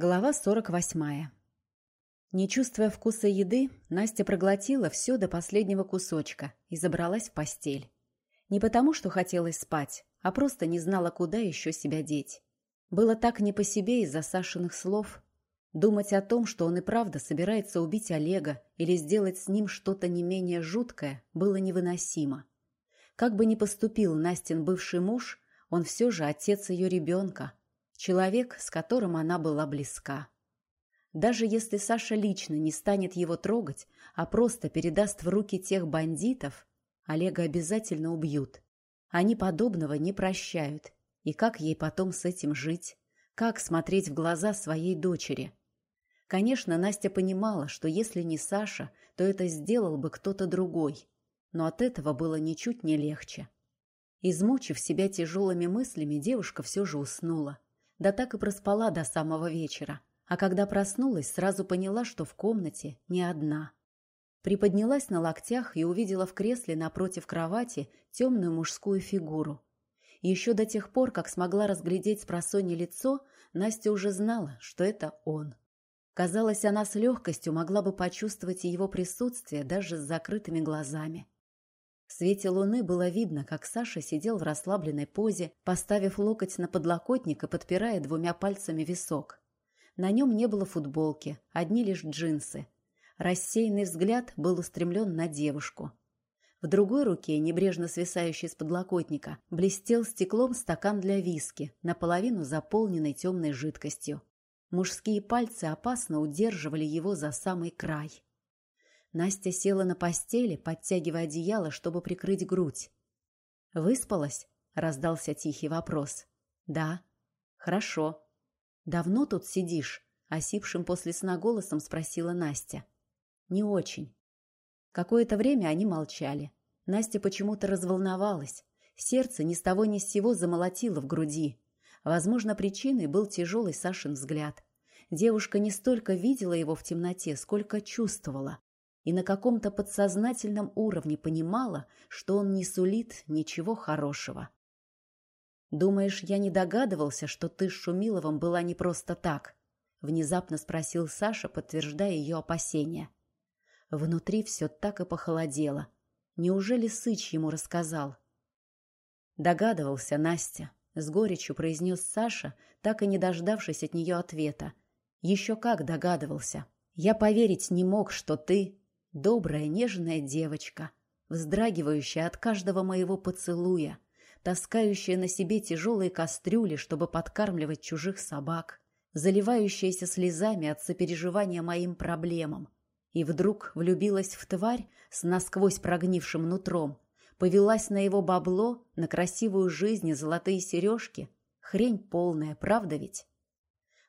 Глава 48. Не чувствуя вкуса еды, Настя проглотила все до последнего кусочка и забралась в постель. Не потому, что хотелось спать, а просто не знала, куда еще себя деть. Было так не по себе из-за Сашиных слов. Думать о том, что он и правда собирается убить Олега или сделать с ним что-то не менее жуткое, было невыносимо. Как бы ни поступил Настин бывший муж, он все же отец ее ребенка – Человек, с которым она была близка. Даже если Саша лично не станет его трогать, а просто передаст в руки тех бандитов, Олега обязательно убьют. Они подобного не прощают. И как ей потом с этим жить? Как смотреть в глаза своей дочери? Конечно, Настя понимала, что если не Саша, то это сделал бы кто-то другой. Но от этого было ничуть не легче. Измучив себя тяжелыми мыслями, девушка все же уснула да так и проспала до самого вечера. А когда проснулась, сразу поняла, что в комнате не одна. Приподнялась на локтях и увидела в кресле напротив кровати темную мужскую фигуру. Еще до тех пор, как смогла разглядеть с просонья лицо, Настя уже знала, что это он. Казалось, она с легкостью могла бы почувствовать его присутствие даже с закрытыми глазами. В свете луны было видно, как Саша сидел в расслабленной позе, поставив локоть на подлокотник и подпирая двумя пальцами висок. На нем не было футболки, одни лишь джинсы. Рассеянный взгляд был устремлен на девушку. В другой руке, небрежно свисающий с подлокотника, блестел стеклом стакан для виски, наполовину заполненный темной жидкостью. Мужские пальцы опасно удерживали его за самый край. Настя села на постели, подтягивая одеяло, чтобы прикрыть грудь. «Выспалась?» — раздался тихий вопрос. «Да». «Хорошо». «Давно тут сидишь?» — осипшим после сна голосом спросила Настя. «Не очень». Какое-то время они молчали. Настя почему-то разволновалась. Сердце ни с того ни с сего замолотило в груди. Возможно, причиной был тяжелый Сашин взгляд. Девушка не столько видела его в темноте, сколько чувствовала и на каком-то подсознательном уровне понимала, что он не сулит ничего хорошего. «Думаешь, я не догадывался, что ты с Шумиловым была не просто так?» — внезапно спросил Саша, подтверждая ее опасения. Внутри все так и похолодело. Неужели Сыч ему рассказал? Догадывался Настя, — с горечью произнес Саша, так и не дождавшись от нее ответа. Еще как догадывался. Я поверить не мог, что ты Добрая, нежная девочка, вздрагивающая от каждого моего поцелуя, таскающая на себе тяжелые кастрюли, чтобы подкармливать чужих собак, заливающаяся слезами от сопереживания моим проблемам. И вдруг влюбилась в тварь с насквозь прогнившим нутром, повелась на его бабло, на красивую жизнь и золотые сережки. Хрень полная, правда ведь?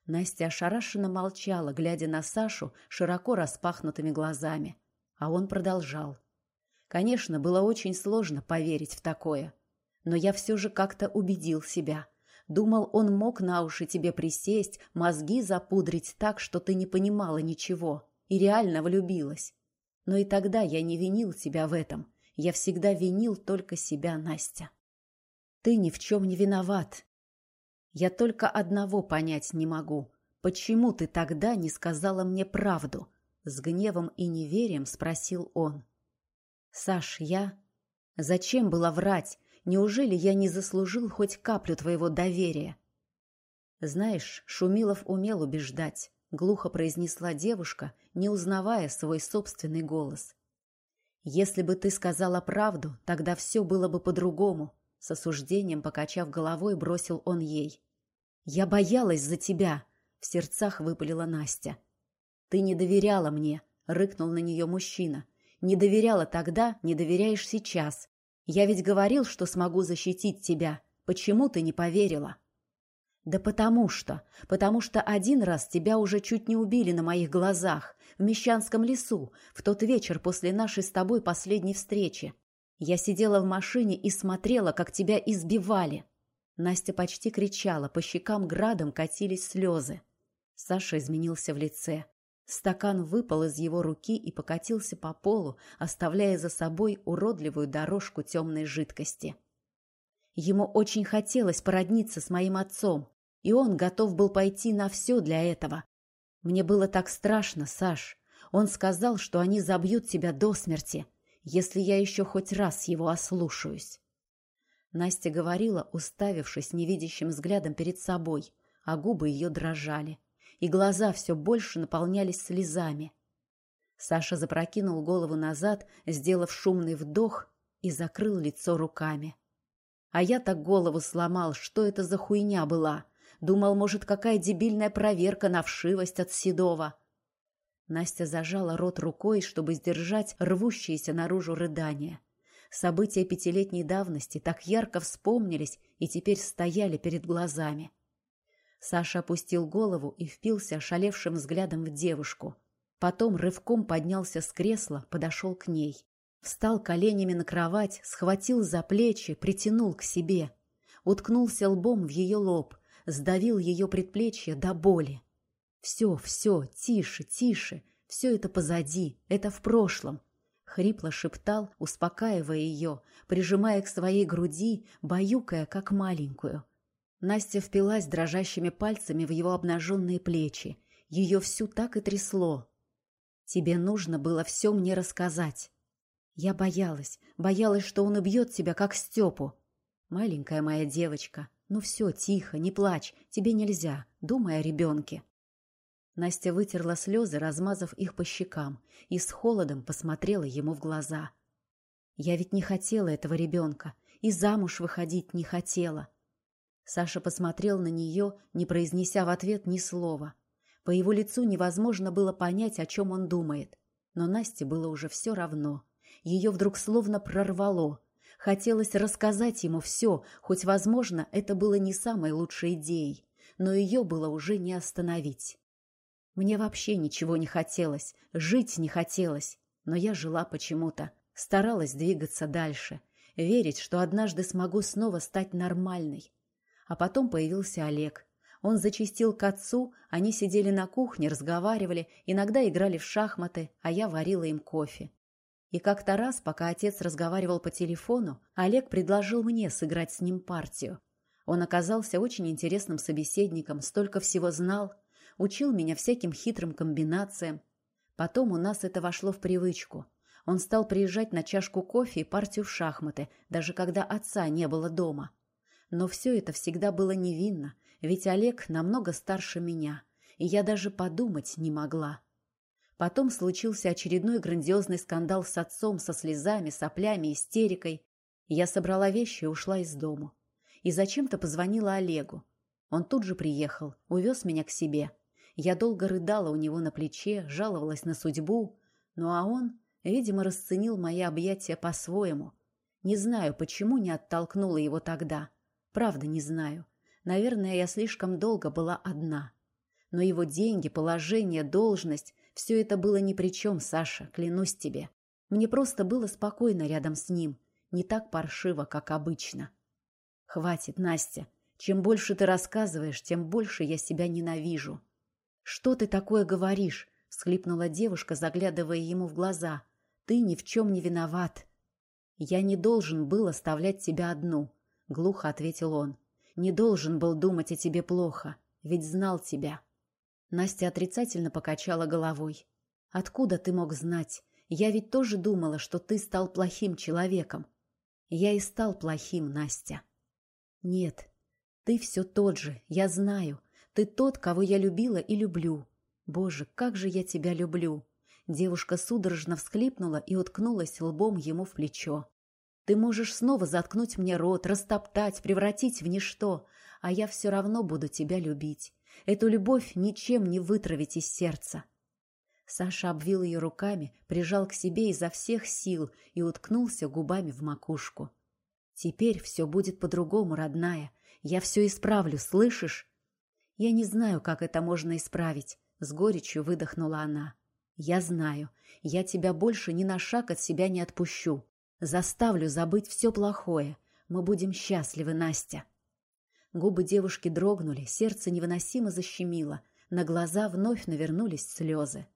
Настя ошарашенно молчала, глядя на Сашу широко распахнутыми глазами. А он продолжал. Конечно, было очень сложно поверить в такое. Но я все же как-то убедил себя. Думал, он мог на уши тебе присесть, мозги запудрить так, что ты не понимала ничего. И реально влюбилась. Но и тогда я не винил тебя в этом. Я всегда винил только себя, Настя. Ты ни в чем не виноват. Я только одного понять не могу. Почему ты тогда не сказала мне правду? С гневом и неверием спросил он. «Саш, я... Зачем было врать? Неужели я не заслужил хоть каплю твоего доверия?» «Знаешь, Шумилов умел убеждать», — глухо произнесла девушка, не узнавая свой собственный голос. «Если бы ты сказала правду, тогда все было бы по-другому», — с осуждением, покачав головой, бросил он ей. «Я боялась за тебя», — в сердцах выпалила Настя. «Ты не доверяла мне», — рыкнул на нее мужчина. «Не доверяла тогда, не доверяешь сейчас. Я ведь говорил, что смогу защитить тебя. Почему ты не поверила?» «Да потому что. Потому что один раз тебя уже чуть не убили на моих глазах, в Мещанском лесу, в тот вечер после нашей с тобой последней встречи. Я сидела в машине и смотрела, как тебя избивали». Настя почти кричала, по щекам градом катились слезы. Саша изменился в лице. Стакан выпал из его руки и покатился по полу, оставляя за собой уродливую дорожку темной жидкости. Ему очень хотелось породниться с моим отцом. И он готов был пойти на все для этого. Мне было так страшно, Саш. Он сказал, что они забьют тебя до смерти, если я еще хоть раз его ослушаюсь. Настя говорила, уставившись невидящим взглядом перед собой, а губы ее дрожали, и глаза все больше наполнялись слезами. Саша запрокинул голову назад, сделав шумный вдох, и закрыл лицо руками. А я так голову сломал, что это за хуйня была. Думал, может, какая дебильная проверка на вшивость от Седова. Настя зажала рот рукой, чтобы сдержать рвущиеся наружу рыдания. События пятилетней давности так ярко вспомнились и теперь стояли перед глазами. Саша опустил голову и впился ошалевшим взглядом в девушку. Потом рывком поднялся с кресла, подошел к ней. Встал коленями на кровать, схватил за плечи, притянул к себе. Уткнулся лбом в ее лоб, сдавил ее предплечье до боли. «Все, все, тише, тише, все это позади, это в прошлом», — хрипло шептал, успокаивая ее, прижимая к своей груди, баюкая, как маленькую. Настя впилась дрожащими пальцами в его обнаженные плечи. Ее всю так и трясло. «Тебе нужно было все мне рассказать». Я боялась, боялась, что он убьет тебя, как Степу. Маленькая моя девочка, ну все, тихо, не плачь, тебе нельзя, думай о ребенке. Настя вытерла слезы, размазав их по щекам, и с холодом посмотрела ему в глаза. Я ведь не хотела этого ребенка, и замуж выходить не хотела. Саша посмотрел на нее, не произнеся в ответ ни слова. По его лицу невозможно было понять, о чем он думает. Но Насте было уже все равно. Ее вдруг словно прорвало. Хотелось рассказать ему все, хоть, возможно, это было не самой лучшей идеей, но ее было уже не остановить. Мне вообще ничего не хотелось, жить не хотелось, но я жила почему-то, старалась двигаться дальше, верить, что однажды смогу снова стать нормальной. А потом появился Олег. Он зачистил к отцу, они сидели на кухне, разговаривали, иногда играли в шахматы, а я варила им кофе. И как-то раз, пока отец разговаривал по телефону, Олег предложил мне сыграть с ним партию. Он оказался очень интересным собеседником, столько всего знал, учил меня всяким хитрым комбинациям. Потом у нас это вошло в привычку. Он стал приезжать на чашку кофе и партию в шахматы, даже когда отца не было дома. Но все это всегда было невинно, ведь Олег намного старше меня, и я даже подумать не могла. Потом случился очередной грандиозный скандал с отцом, со слезами, соплями, истерикой. Я собрала вещи и ушла из дому. И зачем-то позвонила Олегу. Он тут же приехал, увез меня к себе. Я долго рыдала у него на плече, жаловалась на судьбу. Ну а он, видимо, расценил мои объятия по-своему. Не знаю, почему не оттолкнула его тогда. Правда, не знаю. Наверное, я слишком долго была одна. Но его деньги, положение, должность все это было ни при чем, Саша, клянусь тебе. Мне просто было спокойно рядом с ним, не так паршиво, как обычно. Хватит, Настя. Чем больше ты рассказываешь, тем больше я себя ненавижу. Что ты такое говоришь? всхлипнула девушка, заглядывая ему в глаза. Ты ни в чем не виноват. Я не должен был оставлять тебя одну, глухо ответил он. Не должен был думать о тебе плохо, ведь знал тебя. Настя отрицательно покачала головой. «Откуда ты мог знать? Я ведь тоже думала, что ты стал плохим человеком». «Я и стал плохим, Настя». «Нет, ты все тот же, я знаю. Ты тот, кого я любила и люблю. Боже, как же я тебя люблю!» Девушка судорожно всхлипнула и уткнулась лбом ему в плечо. «Ты можешь снова заткнуть мне рот, растоптать, превратить в ничто, а я все равно буду тебя любить. Эту любовь ничем не вытравить из сердца. Саша обвил ее руками, прижал к себе изо всех сил и уткнулся губами в макушку. «Теперь все будет по-другому, родная. Я все исправлю, слышишь?» «Я не знаю, как это можно исправить», — с горечью выдохнула она. «Я знаю. Я тебя больше ни на шаг от себя не отпущу. Заставлю забыть все плохое. Мы будем счастливы, Настя». Губы девушки дрогнули, сердце невыносимо защемило, на глаза вновь навернулись слезы.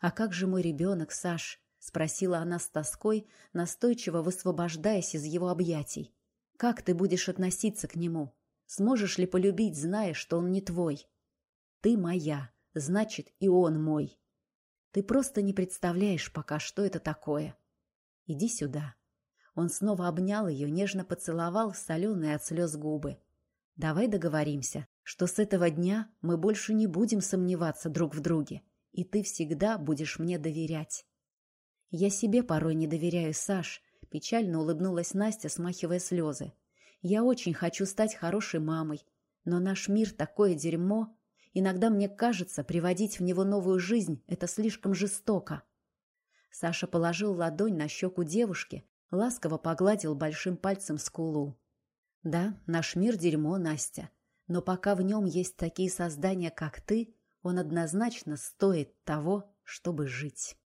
«А как же мой ребенок, Саш?» — спросила она с тоской, настойчиво высвобождаясь из его объятий. «Как ты будешь относиться к нему? Сможешь ли полюбить, зная, что он не твой? Ты моя, значит, и он мой. Ты просто не представляешь пока, что это такое. Иди сюда. Он снова обнял ее, нежно поцеловал соленые от слез губы. Давай договоримся, что с этого дня мы больше не будем сомневаться друг в друге, и ты всегда будешь мне доверять. Я себе порой не доверяю, Саш, печально улыбнулась Настя, смахивая слезы. Я очень хочу стать хорошей мамой, но наш мир такое дерьмо. Иногда мне кажется, приводить в него новую жизнь – это слишком жестоко. Саша положил ладонь на щеку девушки, ласково погладил большим пальцем скулу. Да, наш мир дерьмо, Настя, но пока в нем есть такие создания, как ты, он однозначно стоит того, чтобы жить.